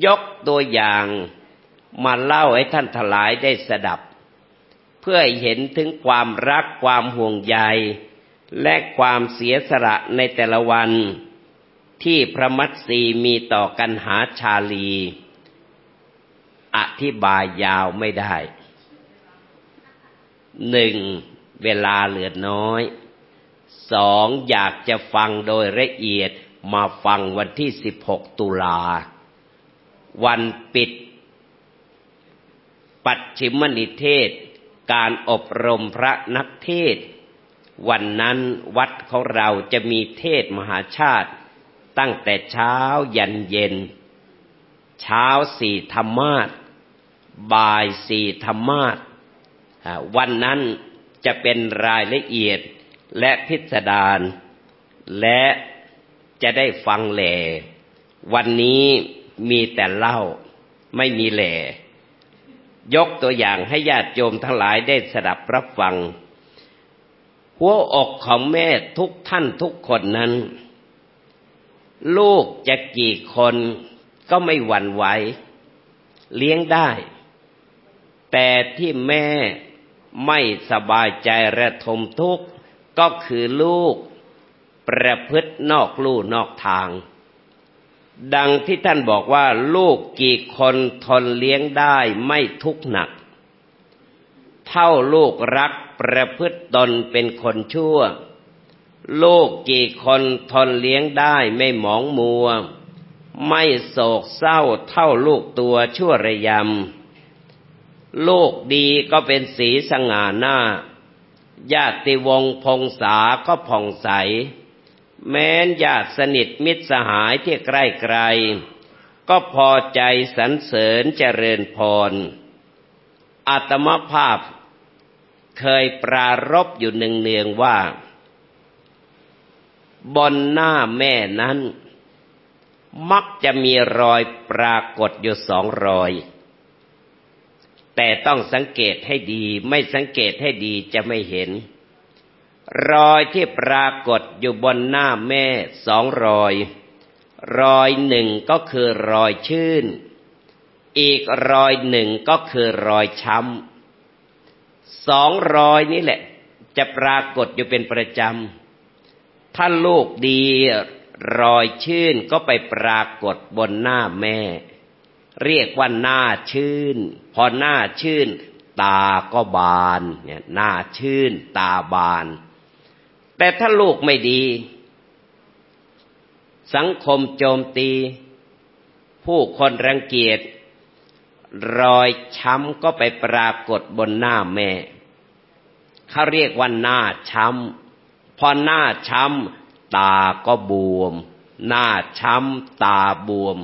ยกตัวอย่างมาเล่าให้ท่านทลายได้สดับ เพื่อเห็นถึงความรักความห่วงใย และความเสียสละในแต่ละวัน ที่พระมัตสีมีต่อกันหาชาลี อธิบายยาวไม่ได้หนึ่งเวลาเหลือน้อยสองอยากจะฟังโดยละเอียดมาฟังวันที่สิบหกตุลา วันปิด ปัจฉิมนิเทศ การอบรมพระนักเทศ วันนั้นวัดของเราจะมีเทศมหาชาติ ตั้งแต่เช้ายันเย็น เช้าสี่ธรรมาสบ่ายสี่ธรรมาสวันนั้นจะเป็นรายละเอียดและพิสดารและจะได้ฟังแหล่วันนี้ มีแต่เล่าไม่มีแหล่ยกตัวอย่างให้ญาติโยมทั้งหลายได้สดับรับฟัง หัวอกของแม่ทุกท่านทุกคนนั้น ลูกจะกี่คนก็ไม่หวั่นไหวเลี้ยงได้ แต่ที่แม่ไม่สบายใจระทมทุกข์ก็คือลูกประพฤตินอกลู่นอกทาง ดังที่ท่านบอกว่า ลูกกี่คนทนเลี้ยงได้ไม่ทุกหนัก เท่าลูกรักประพฤติตนเป็นคนชั่ว ลูกกี่คนทนเลี้ยงได้ไม่หมองมัว ไม่โศกเศร้าเท่าลูกตัวชั่วระยำ ลูกดีก็เป็นสีสง่าหน้า ญาติวงพงษาก็ผ่องใส แม้นญาติสนิทมิตรสหายที่ใกล้ไกล ก็พอใจสรรเสริญเจริญพรอาตมภาพเคยปรารบอยู่หนึ่งเนืองว่า บนหน้าแม่นั้น มักจะมีรอยปรากฏอยู่สองรอย แต่ต้องสังเกตให้ดีไม่สังเกตให้ดีจะไม่เห็น รอยที่ปรากฏอยู่บนหน้าแม่สองรอย รอยหนึ่งก็คือรอยชื่น อีกรอยหนึ่งก็คือรอยช้ำสองรอยนี้แหละ จะปรากฏอยู่เป็นประจำ ถ้าลูกดีรอยชื่นก็ไปปรากฏบนหน้าแม่ เรียกว่าหน้าชื่น พอหน้าชื่นตาก็บานเนี่ยหน้าชื่นตาบาน แต่ถ้าลูกไม่ดี สังคมโจมตี ผู้คนรังเกียจรอยช้ำก็ไปปรากฏบนหน้าแม่ เขาเรียกว่าหน้าช้ำ พอหน้าช้ำ ตาก็บวม หน้าช้ำ ตาบวม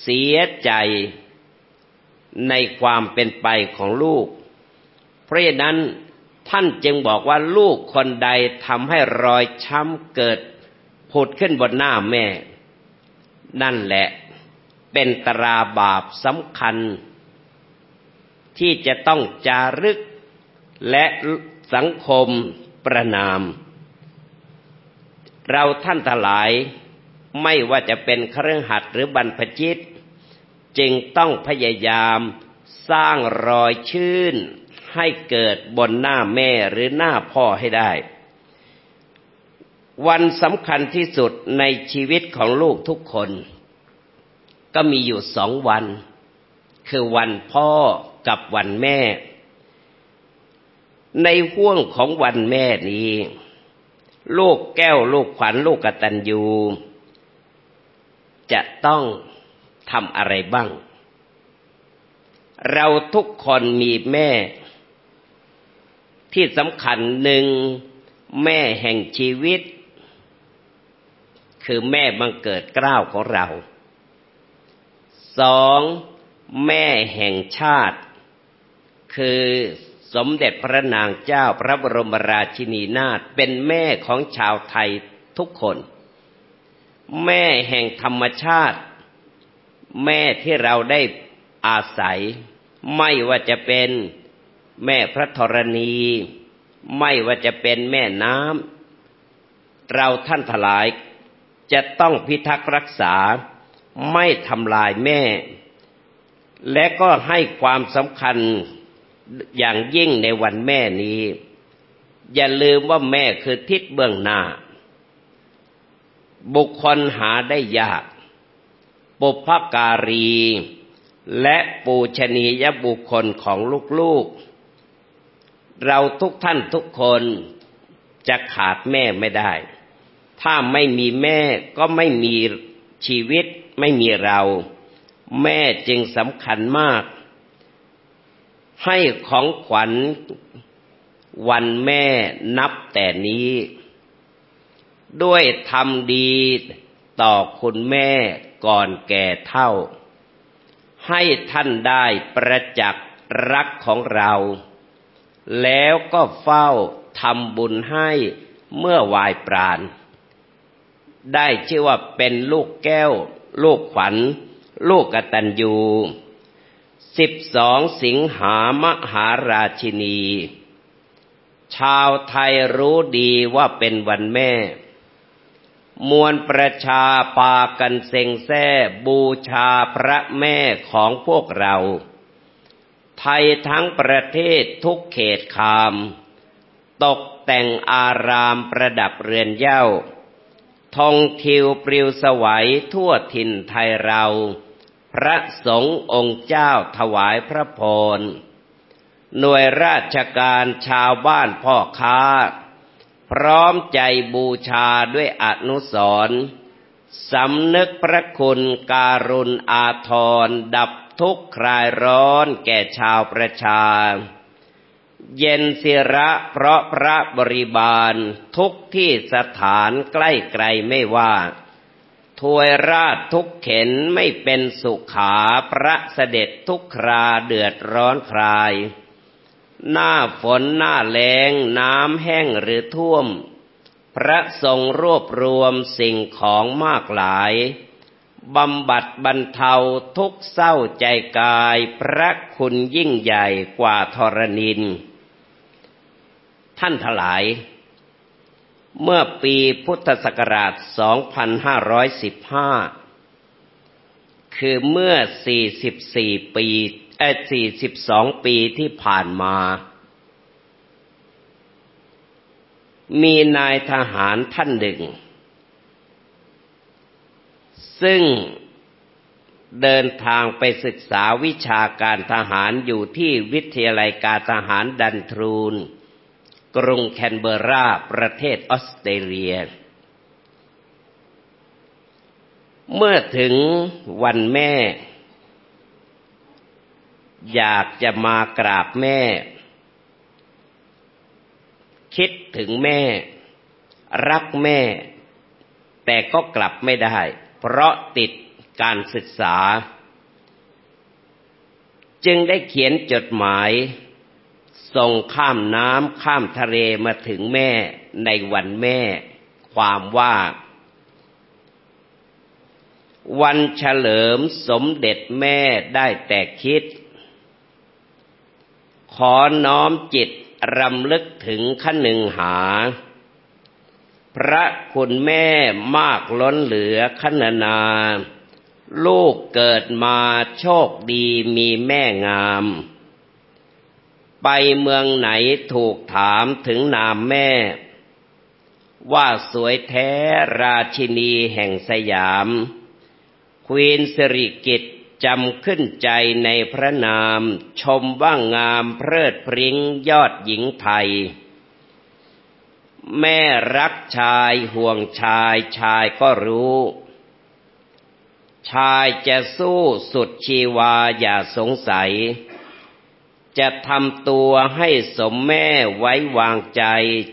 เสียใจในความเป็นไปของลูก เพราะฉะนั้น ท่านจึงบอกว่าลูกคนใดทำให้รอยช้ำเกิดผุดขึ้นบนหน้าแม่ นั่นแหละ เป็นตราบาปสำคัญ ที่จะต้องจารึก และสังคมประนาม เราท่านทลายไม่ว่าจะเป็นเครื่องหัดหรือบรรพจิต จึงต้องพยายามสร้างรอยชื่น ให้เกิดบนหน้าแม่หรือหน้าพ่อให้ได้ วันสำคัญที่สุดในชีวิตของลูกทุกคน ก็มีอยู่สองวัน คือวันพ่อกับวันแม่ ในห่วงของวันแม่นี้ ลูกแก้วลูกขวัญลูกกตัญญูจะต้องทำอะไรบ้าง เราทุกคนมีแม่ ที่สำคัญหนึ่งแม่แห่งชีวิต คือแม่บังเกิดกล้าวของเราสองแม่แห่งชาติ คือสมเด็จพระนางเจ้าพระบรมราชินีนาถเป็นแม่ของชาวไทยทุกคน แม่แห่งธรรมชาติ แม่ที่เราได้อาศัย ไม่ว่าจะเป็น แม่พระธรณี ไม่ว่าจะเป็นแม่น้ำเราท่านทลาย จะต้องพิทักษ์รักษาไม่ทำลายแม่ และก็ให้ความสำคัญอย่างยิ่งในวันแม่นี้ อย่าลืมว่าแม่คือทิศเบื้องหน้า บุคคลหาได้ยาก ปุพการี และปูชนียบุคคลของลูกๆ เราทุกท่านทุกคนจะขาดแม่ไม่ได้ ถ้าไม่มีแม่ก็ไม่มีชีวิตไม่มีเรา แม่จึงสำคัญมาก ให้ของขวัญวันแม่นับแต่นี้ ด้วยทำดีต่อคุณแม่ก่อนแก่เท่า ให้ท่านได้ประจักษ์รักของเรา แล้วก็เฝ้าทำบุญให้เมื่อวายปราณ ได้ชื่อว่าเป็นลูกแก้ว ลูกขวัญ ลูกกตัญญูสิบสองสิงหามหาราชินี ชาวไทยรู้ดีว่าเป็นวันแม่ มวลประชาปากันเซ็งแซ่บูชาพระแม่ของพวกเรา ไทยทั้งประเทศทุกเขตคาม ตกแต่งอารามประดับเรือนเย้าทองทิวปลิวสวัยทั่วถิ่นไทยเรา พระสงฆ์องค์เจ้าถวายพระพร หน่วยราชการชาวบ้านพ่อค้า พร้อมใจบูชาด้วยอนุสรสำนึกพระคุณการุณอาทรดับ ทุกข์คลายร้อนแก่ชาวประชา เย็นศิระเพราะพระบริบาล ทุกที่สถานใกล้ไกลไม่ว่าถวยราชทุกเข็นไม่เป็นสุขาพระเสด็จทุกคราเดือดร้อนคลาย หน้าฝนหน้าแรงน้ำแห้งหรือท่วม พระทรงรวบรวมสิ่งของมากหลาย บำบัดบรรเทาทุกเศร้าใจกาย พระคุณยิ่งใหญ่กว่าธรณิน ท่านทลาย เมื่อปีพุทธศักราช 2515 คือเมื่อ 44 ปีเอ่อ42 ปีที่ผ่านมา มีนายทหารท่านหนึ่ง ซึ่งเดินทางไปศึกษาวิชาการทหารอยู่ที่วิทยาลัยการทหารดันทรูน กรุงแคนเบรา ประเทศออสเตรเลีย เมื่อถึงวันแม่ อยากจะมากราบแม่ คิดถึงแม่ รักแม่ แต่ก็กลับไม่ได้ เพราะติดการศึกษา จึงได้เขียนจดหมาย ส่งข้ามน้ำข้ามทะเลมาถึงแม่ในวันแม่ ความว่า วันเฉลิมสมเด็จแม่ได้แต่คิด ขอน้อมจิตรำลึกถึงขนึงหา พระคุณแม่มากล้นเหลือขนานา ลูกเกิดมาโชคดีมีแม่งาม ไปเมืองไหนถูกถามถึงนามแม่ ว่าสวยแท้ราชินีแห่งสยาม ควีนสิริกิตจำขึ้นใจในพระนาม ชมว่างงามเพลิดพริ้งยอดหญิงไทย แม่รักชายห่วงชายชายก็รู้ ชายจะสู้สุดชีวาอย่าสงสัย จะทำตัวให้สมแม่ไว้วางใจ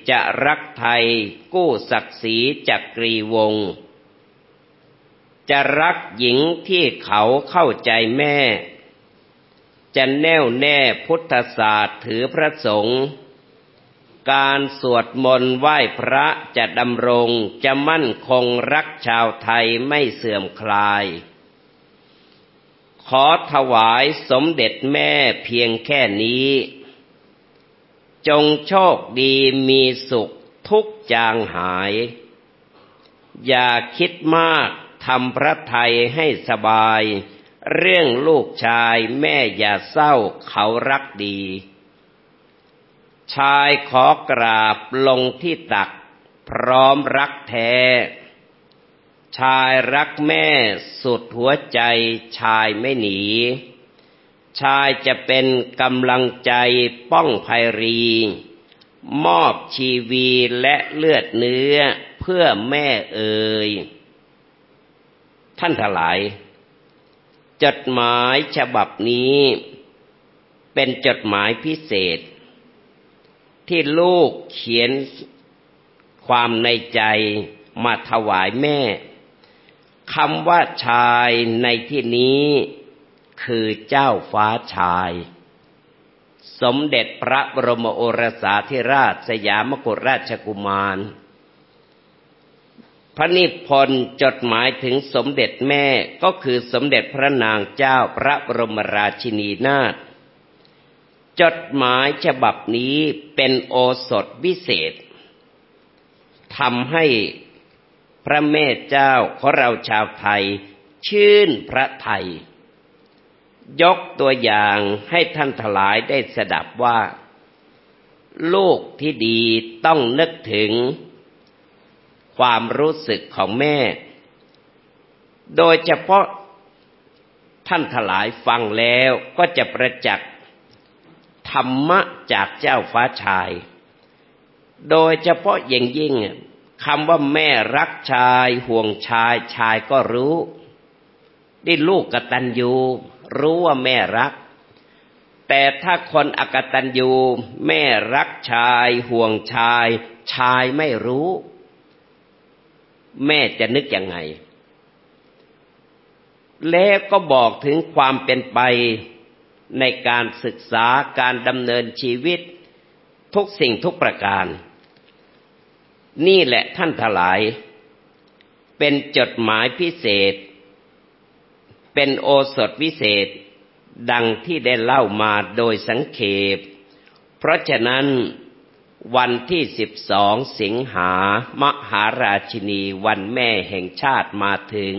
จะรักไทยกู้ศักดิ์ศรีจักรีวงศ์จะรักหญิงที่เขาเข้าใจแม่ จะแน่วแน่พุทธศาสตร์ถือพระสงฆ์ การสวดมนต์ไหว้พระจะดำรงจะมั่นคงรักชาวไทยไม่เสื่อมคลาย ขอถวายสมเด็จแม่เพียงแค่นี้ จงโชคดีมีสุขทุกจางหาย อย่าคิดมากทำพระไทยให้สบาย เรื่องลูกชายแม่อย่าเศร้าเขารักดี ชายขอกราบลงที่ตัก พร้อมรักแท้ ชายรักแม่สุดหัวใจชายไม่หนี ชายจะเป็นกำลังใจป้องภัยรี มอบชีวีและเลือดเนื้อเพื่อแม่เอ่ยท่านทลาย จดหมายฉบับนี้ เป็นจดหมายพิเศษ ที่ลูกเขียนความในใจมาถวายแม่คำว่าชายในที่นี้คือเจ้าฟ้าชาย สมเด็จพระบรมโอรสาธิราชสยามกุฎราชกุมาร พระนิพนธ์จดหมายถึงสมเด็จแม่ก็คือสมเด็จพระนางเจ้าพระบรมราชินีนาถ จดหมายฉบับนี้เป็นโอสถวิเศษทำให้พระแม่เจ้าของเราชาวไทย ชื่นพระไทย ยกตัวอย่างให้ท่านทลายได้สดับว่า ลูกที่ดีต้องนึกถึง ความรู้สึกของแม่ โดยเฉพาะท่านทลายฟังแล้วก็จะประจักษ์ ธรรมะจากเจ้าฟ้าชาย โดยเฉพาะอย่างยิ่งคำว่าแม่รักชายห่วงชายชายก็รู้นี่ลูกกตัญญูรู้ว่าแม่รัก แต่ถ้าคนอกตัญญูแม่รักชายห่วงชาย ชายไม่รู้ แม่จะนึกยังไง แล้วก็บอกถึงความเป็นไป ในการศึกษาการดำเนินชีวิต ทุกสิ่งทุกประการ นี่แหละท่านทลาย เป็นจดหมายพิเศษ เป็นโอสถวิเศษ ดังที่ได้เล่ามาโดยสังเขป เพราะฉะนั้นวันที่สิบสองสิงหามหาราชินีวันแม่แห่งชาติมาถึง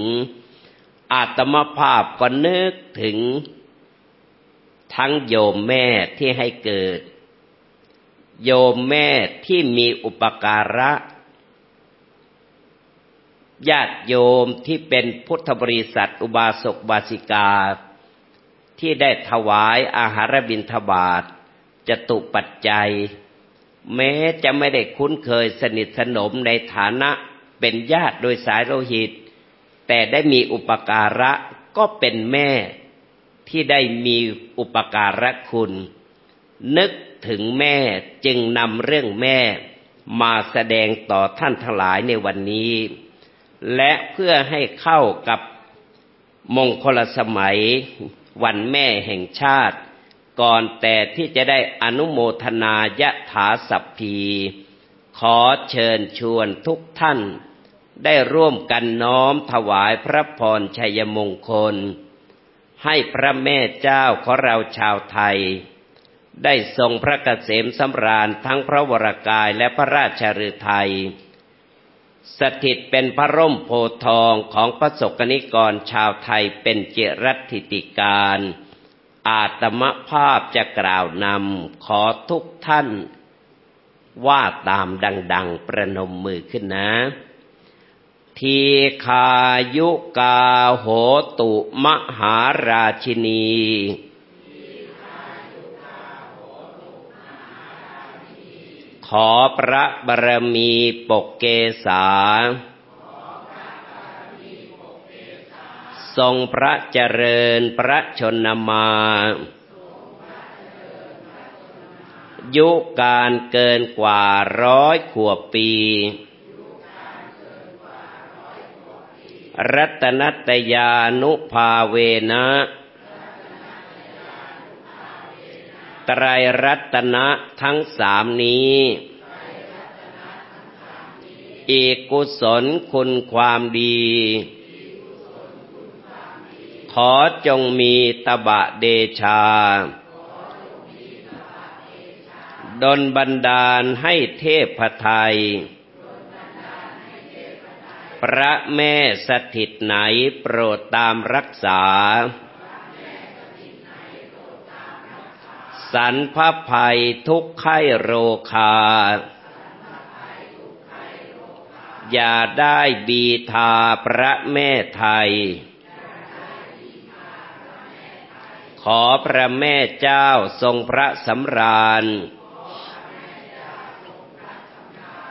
อาตมภาพก็นึกถึง ทั้งโยมแม่ที่ให้เกิด โยมแม่ที่มีอุปการะ ญาติโยมที่เป็นพุทธบริษัทอุบาสกบาสิกา ที่ได้ถวายอาหารบิณฑบาตจะตุปัจจัย แม้จะไม่ได้คุ้นเคยสนิทสนมในฐานะเป็นญาติโดยสายโลหิต แต่ได้มีอุปการะก็เป็นแม่ ที่ได้มีอุปการะคุณ นึกถึงแม่จึงนำเรื่องแม่มาแสดงต่อท่านทั้งหลายในวันนี้ และเพื่อให้เข้ากับมงคลสมัยวันแม่แห่งชาติ ก่อนแต่ที่จะได้อนุโมทนายะถาสัพพี ขอเชิญชวนทุกท่าน ได้ร่วมกันน้อมถวายพระพรชัยมงคล ให้พระแม่เจ้าของเราชาวไทย ได้ทรงพระเกษมสำราญทั้งพระวรากายและพระราชฤทัยสถิตเป็นพระร่มโพทองของพระสกนิกรชาวไทยเป็นเจรัติติการ อาตมภาพจะกล่าวนำขอทุกท่านว่าตามดัง ๆ ประนมมือขึ้นนะ ทีคายุกาโหตุมหาราชินี ขอพระบารมีปกเกษาทรงพระเจริญพระชนมา ยุการเกินกว่าร้อยขวบปี รัตนัตยานุภาเวนะไตรรัตนะทั้งสามนี้ อีกกุศลคุณความดี ขอจงมีตบะเดชา ดนบันดาลให้เทพไทย พระแม่สถิตไหนโปรดตามรักษา สันพภัยทุกไข้โรคา อย่าได้บีทาพระแม่ไทย ขอพระแม่เจ้าทรงพระสำราญ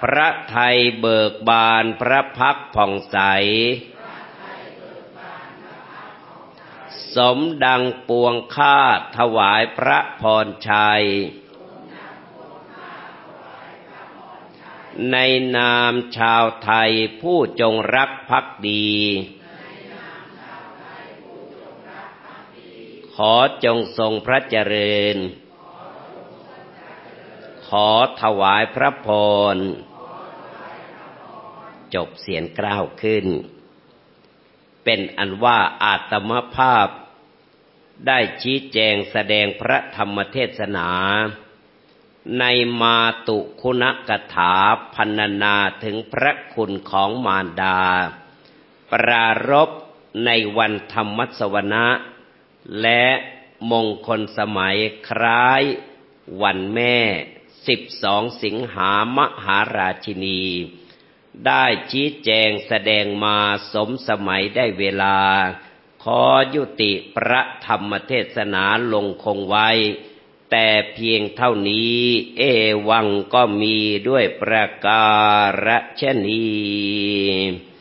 พระไทยเบิกบานพระพักผ่องใส สมดังปวงข้าถวายพระพรชัย ในนามชาวไทยผู้จงรักภักดี ขอจงทรงพระเจริญขอถวายพระพร จบเสียงกล้าวขึ้น เป็นอันว่าอาตมภาพได้ชี้แจงแสดงพระธรรมเทศนา ในมาตุคุณกถาพันนาถึงพระคุณของมารดา ปรารบในวันธรรมสวนะ และมงคลสมัยคล้ายวันแม่สิบสองสิงหามหาราชินี ได้ชี้แจงแสดงมาสมสมัยได้เวลา ขอยุติพระธรรมเทศนาลงคงไว้ แต่เพียงเท่านี้ เอวังก็มีด้วยประการฉนี้